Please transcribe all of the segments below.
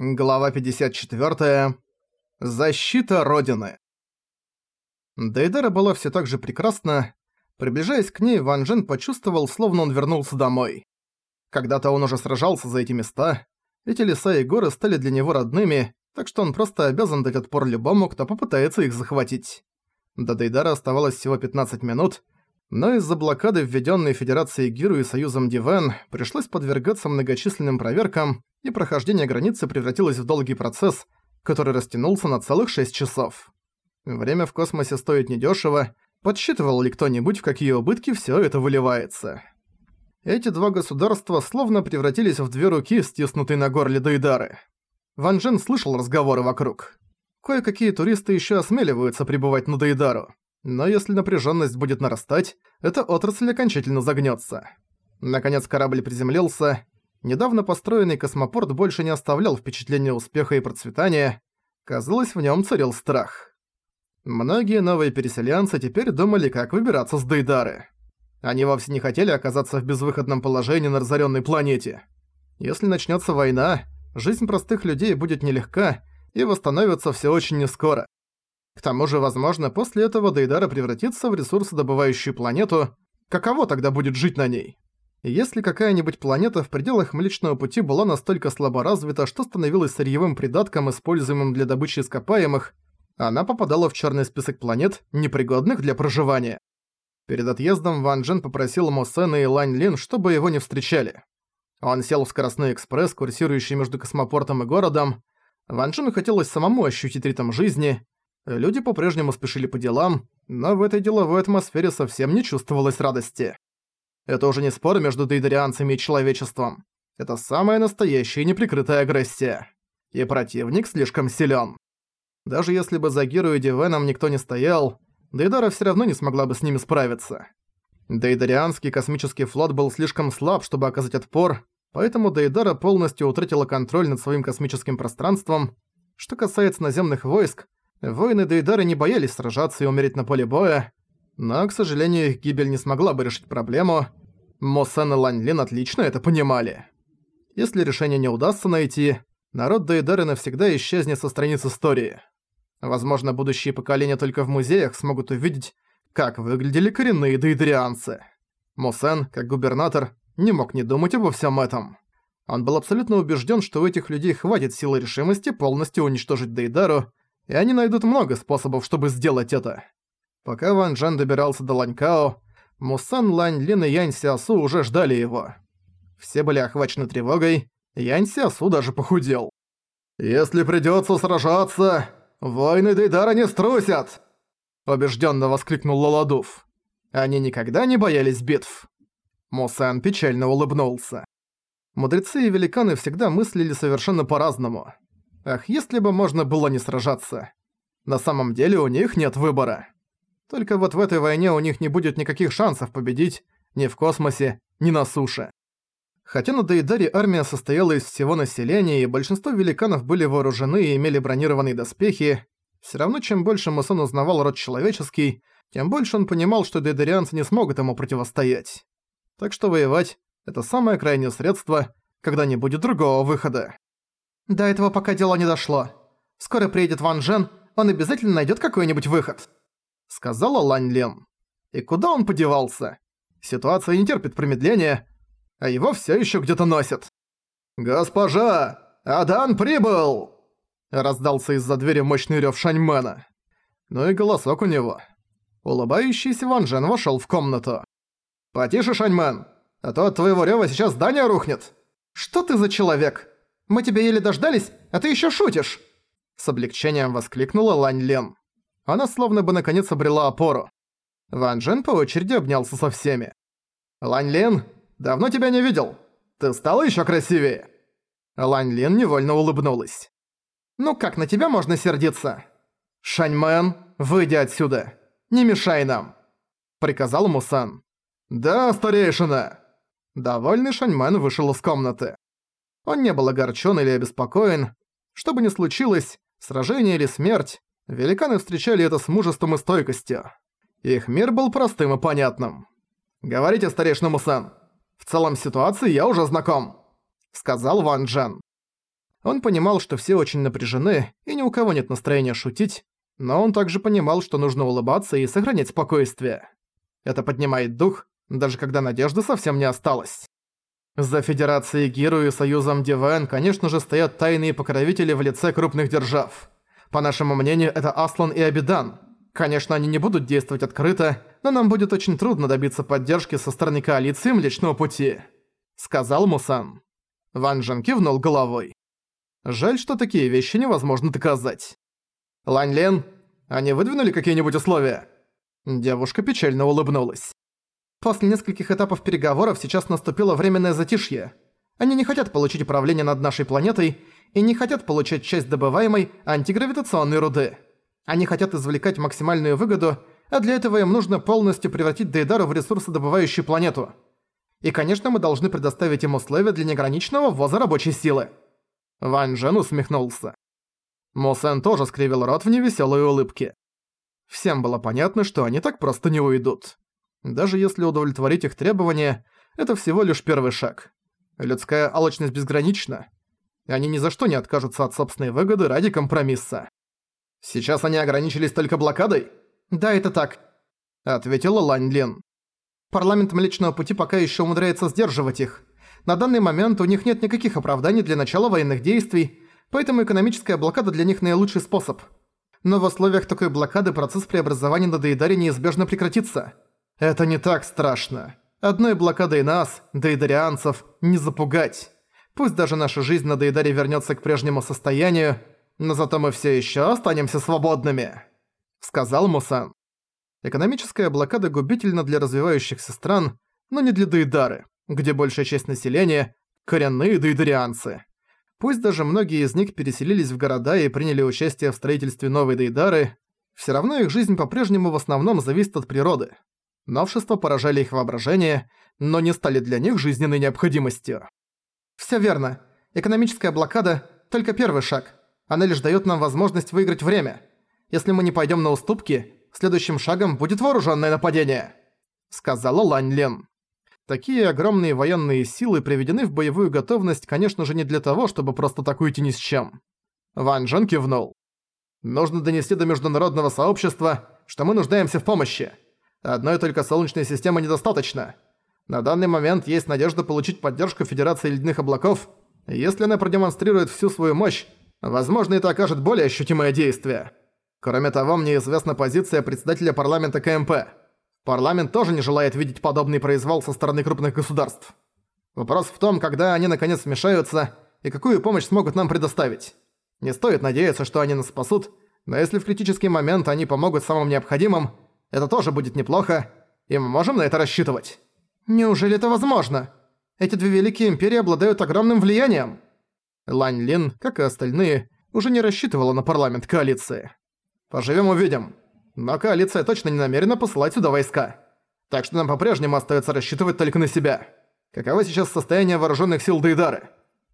Глава 54. Защита Родины. Дейдара была все так же прекрасна. Приближаясь к ней, Ван Джен почувствовал, словно он вернулся домой. Когда-то он уже сражался за эти места. Эти леса и горы стали для него родными, так что он просто обязан дать отпор любому, кто попытается их захватить. До Дейдара оставалось всего 15 минут, но из-за блокады, введенной Федерацией Гиру и Союзом Дивен, пришлось подвергаться многочисленным проверкам, и прохождение границы превратилось в долгий процесс, который растянулся на целых 6 часов. Время в космосе стоит недешево, подсчитывал ли кто-нибудь, в какие убытки все это выливается. Эти два государства словно превратились в две руки, стиснутые на горле Дейдары. Ван Джен слышал разговоры вокруг. Кое-какие туристы еще осмеливаются пребывать на Дейдару. Но если напряженность будет нарастать, эта отрасль окончательно загнется. Наконец корабль приземлился, Недавно построенный космопорт больше не оставлял впечатления успеха и процветания. Казалось, в нем царил страх. Многие новые переселенцы теперь думали, как выбираться с Дейдары. Они вовсе не хотели оказаться в безвыходном положении на разоренной планете. Если начнется война, жизнь простых людей будет нелегка и восстановится все очень нескоро. К тому же, возможно, после этого Дейдара превратится в ресурсодобывающую планету. Каково тогда будет жить на ней? Если какая-нибудь планета в пределах Млечного Пути была настолько слабо развита, что становилась сырьевым придатком, используемым для добычи ископаемых, она попадала в черный список планет, непригодных для проживания. Перед отъездом Ван Джен попросил Мо Сэна и Лань Лин, чтобы его не встречали. Он сел в скоростной экспресс, курсирующий между космопортом и городом. Ван Джену хотелось самому ощутить ритм жизни. Люди по-прежнему спешили по делам, но в этой деловой атмосфере совсем не чувствовалось радости. Это уже не спор между дейдарианцами и человечеством. Это самая настоящая неприкрытая агрессия. И противник слишком силен. Даже если бы за Гиру и Дивеном никто не стоял, Дейдара все равно не смогла бы с ними справиться. Дейдарианский космический флот был слишком слаб, чтобы оказать отпор, поэтому Дейдара полностью утратила контроль над своим космическим пространством. Что касается наземных войск, воины Дейдары не боялись сражаться и умереть на поле боя, но, к сожалению, их гибель не смогла бы решить проблему. Мосэн и Лань Лин отлично это понимали. Если решение не удастся найти, народ Дейдары навсегда исчезнет со страниц истории. Возможно, будущие поколения только в музеях смогут увидеть, как выглядели коренные дейдарианцы. Мусен, как губернатор, не мог не думать обо всем этом. Он был абсолютно убежден, что у этих людей хватит силы решимости полностью уничтожить Дейдару, и они найдут много способов, чтобы сделать это. Пока Ван Джен добирался до Ланькао, Мусан, Лань, Лин и Янь Сиасу уже ждали его. Все были охвачены тревогой, Янь Сиасу даже похудел. «Если придётся сражаться, войны Дейдара не струсят!» Убеждённо воскликнул Лаладуф. Они никогда не боялись битв. Мусан печально улыбнулся. Мудрецы и великаны всегда мыслили совершенно по-разному. Ах, если бы можно было не сражаться. На самом деле у них нет выбора. Только вот в этой войне у них не будет никаких шансов победить ни в космосе, ни на суше. Хотя на Дейдаре армия состояла из всего населения, и большинство великанов были вооружены и имели бронированные доспехи, все равно чем больше Мусон узнавал род человеческий, тем больше он понимал, что дейдарианцы не смогут ему противостоять. Так что воевать – это самое крайнее средство, когда не будет другого выхода. До этого пока дело не дошло. Скоро приедет Ван Джен, он обязательно найдет какой-нибудь выход сказала Лань Лен. И куда он подевался? Ситуация не терпит промедления, а его все еще где-то носят. «Госпожа! Адан прибыл!» Раздался из-за двери мощный рёв Шаньмена. Ну и голосок у него. Улыбающийся Ван Джен вошёл в комнату. «Потише, Шаньмен, а то от твоего рёва сейчас здание рухнет!» «Что ты за человек? Мы тебя еле дождались, а ты ещё шутишь!» С облегчением воскликнула Лань Лен. Она словно бы наконец обрела опору. Ван Джен по очереди обнялся со всеми. «Лань Лин, давно тебя не видел. Ты стала ещё красивее?» Лань Лин невольно улыбнулась. «Ну как на тебя можно сердиться?» «Шаньмен, выйди отсюда. Не мешай нам!» Приказал Мусан. «Да, старейшина!» Довольный Шаньмен вышел из комнаты. Он не был огорчен или обеспокоен. Что бы ни случилось, сражение или смерть, Великаны встречали это с мужеством и стойкостью. Их мир был простым и понятным. «Говорите, старейшина Мусан, в целом ситуации я уже знаком», — сказал Ван Джен. Он понимал, что все очень напряжены, и ни у кого нет настроения шутить, но он также понимал, что нужно улыбаться и сохранять спокойствие. Это поднимает дух, даже когда надежды совсем не осталось. За Федерацией Гиру и Союзом Дивен, конечно же, стоят тайные покровители в лице крупных держав. По нашему мнению, это Аслан и Абидан. Конечно, они не будут действовать открыто, но нам будет очень трудно добиться поддержки со стороны коалиции Млечного Пути», — сказал Мусан. Ван Джен кивнул головой. Жаль, что такие вещи невозможно доказать. «Лань Лен, они выдвинули какие-нибудь условия?» Девушка печально улыбнулась. После нескольких этапов переговоров сейчас наступило временное затишье. Они не хотят получить управление над нашей планетой и не хотят получать часть добываемой антигравитационной руды. Они хотят извлекать максимальную выгоду, а для этого им нужно полностью превратить Дейдару в ресурсодобывающую планету. И, конечно, мы должны предоставить им условия для неограниченного ввоза рабочей силы. Ван Джен усмехнулся. Мусен тоже скривил рот в невеселой улыбке. Всем было понятно, что они так просто не уйдут. Даже если удовлетворить их требования, это всего лишь первый шаг. Людская алчность безгранична. Они ни за что не откажутся от собственной выгоды ради компромисса. «Сейчас они ограничились только блокадой?» «Да, это так», — ответила Лань Лин. «Парламент Млечного Пути пока еще умудряется сдерживать их. На данный момент у них нет никаких оправданий для начала военных действий, поэтому экономическая блокада для них наилучший способ. Но в условиях такой блокады процесс преобразования на Дейдаре неизбежно прекратится». Это не так страшно. Одной блокадой нас, дейдарианцев, не запугать. Пусть даже наша жизнь на Дейдаре вернется к прежнему состоянию, но зато мы все еще останемся свободными», — сказал Мусан. Экономическая блокада губительна для развивающихся стран, но не для Дейдары, где большая часть населения — коренные дейдарианцы. Пусть даже многие из них переселились в города и приняли участие в строительстве новой Дейдары, все равно их жизнь по-прежнему в основном зависит от природы. Новшества поражали их воображение, но не стали для них жизненной необходимостью. «Всё верно. Экономическая блокада – только первый шаг. Она лишь даёт нам возможность выиграть время. Если мы не пойдём на уступки, следующим шагом будет вооружённое нападение», – сказала Лань Лен. Такие огромные военные силы приведены в боевую готовность, конечно же, не для того, чтобы просто так уйти ни с чем. Ван Джен кивнул. «Нужно донести до международного сообщества, что мы нуждаемся в помощи. Одной только Солнечной системы недостаточно. На данный момент есть надежда получить поддержку Федерации Ледяных Облаков. Если она продемонстрирует всю свою мощь, возможно, это окажет более ощутимое действие. Кроме того, мне известна позиция председателя парламента КМП. Парламент тоже не желает видеть подобный произвол со стороны крупных государств. Вопрос в том, когда они наконец вмешаются и какую помощь смогут нам предоставить. Не стоит надеяться, что они нас спасут, но если в критический момент они помогут самым необходимым, это тоже будет неплохо, и мы можем на это рассчитывать. Неужели это возможно? Эти две великие империи обладают огромным влиянием. Лань Лин, как и остальные, уже не рассчитывала на парламент коалиции. Поживем увидим. Но коалиция точно не намерена посылать сюда войска. Так что нам по-прежнему остается рассчитывать только на себя. Каково сейчас состояние вооруженных сил Дейдары?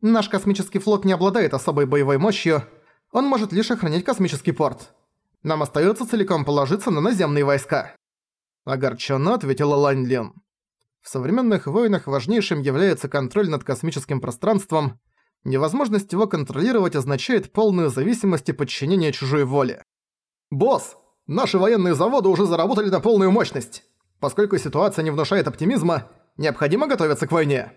Наш космический флот не обладает особой боевой мощью, он может лишь охранять космический порт. Нам остается целиком положиться на наземные войска». Огорченно ответила Лань Лин. В современных войнах важнейшим является контроль над космическим пространством. Невозможность его контролировать означает полную зависимость и подчинение чужой воле. «Босс, наши военные заводы уже заработали на полную мощность. Поскольку ситуация не внушает оптимизма, необходимо готовиться к войне.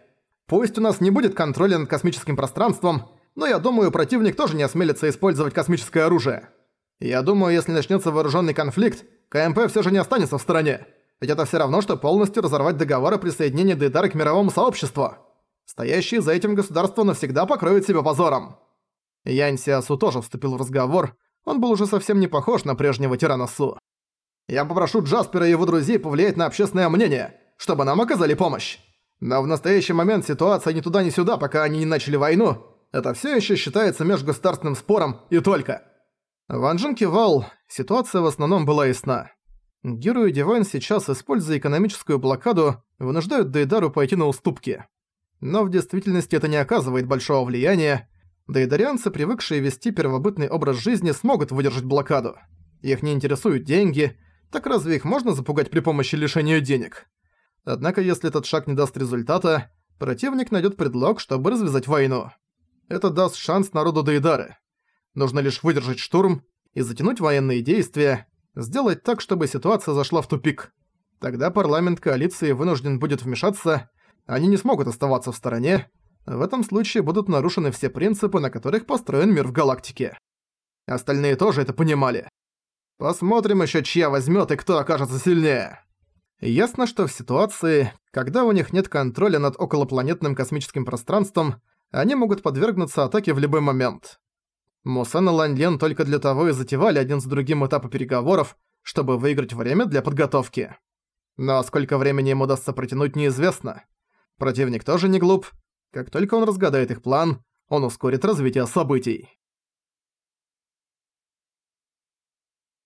Пусть у нас не будет контроля над космическим пространством, но я думаю, противник тоже не осмелится использовать космическое оружие. Я думаю, если начнется вооруженный конфликт, КМП все же не останется в стороне. Ведь это все равно, что полностью разорвать договор о присоединении Дейдара к мировому сообществу. Стоящие за этим государства навсегда покроют себя позором. Янь Сиасу тоже вступил в разговор. Он был уже совсем не похож на прежнего тирана Су. Я попрошу Джаспера и его друзей повлиять на общественное мнение, чтобы нам оказали помощь. Но в настоящий момент ситуация ни туда ни сюда, пока они не начали войну. Это все еще считается межгосударственным спором и только. Ван Джин кивал, ситуация в основном была ясна. Геру и Дивайн сейчас, используя экономическую блокаду, вынуждают Дейдару пойти на уступки. Но в действительности это не оказывает большого влияния. Дейдарианцы, привыкшие вести первобытный образ жизни, смогут выдержать блокаду. Их не интересуют деньги, так разве их можно запугать при помощи лишения денег? Однако если этот шаг не даст результата, противник найдет предлог, чтобы развязать войну. Это даст шанс народу Дейдары. Нужно лишь выдержать штурм и затянуть военные действия, сделать так, чтобы ситуация зашла в тупик. Тогда парламент коалиции вынужден будет вмешаться, они не смогут оставаться в стороне, в этом случае будут нарушены все принципы, на которых построен мир в галактике. Остальные тоже это понимали. Посмотрим еще, чья возьмет и кто окажется сильнее. Ясно, что в ситуации, когда у них нет контроля над околопланетным космическим пространством, они могут подвергнуться атаке в любой момент. Мусан и Лань только для того и затевали один с другим этапы переговоров, чтобы выиграть время для подготовки. Но сколько времени им удастся протянуть, неизвестно. Противник тоже не глуп. Как только он разгадает их план, он ускорит развитие событий.